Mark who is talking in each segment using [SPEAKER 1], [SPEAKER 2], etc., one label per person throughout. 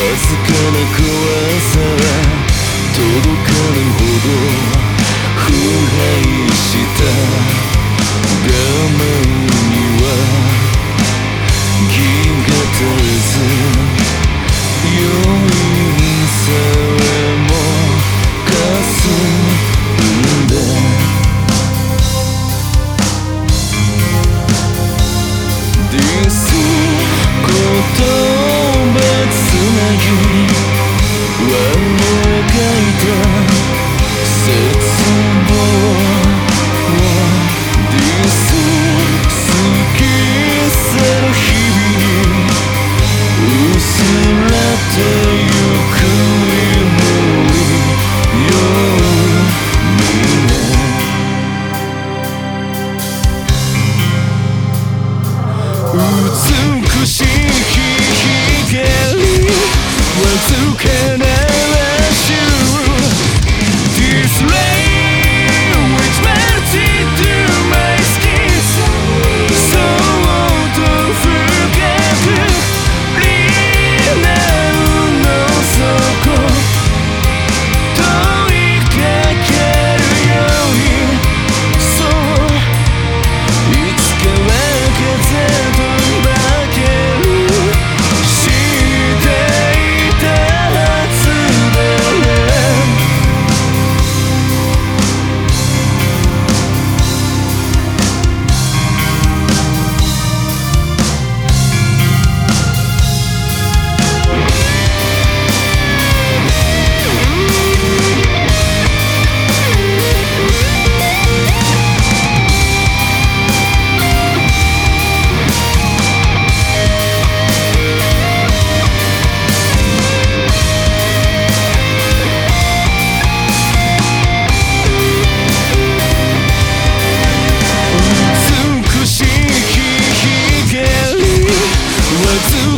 [SPEAKER 1] わずかな怖さは届かぬほど腐敗した。画面には銀が足りず美しい光わずか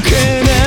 [SPEAKER 1] can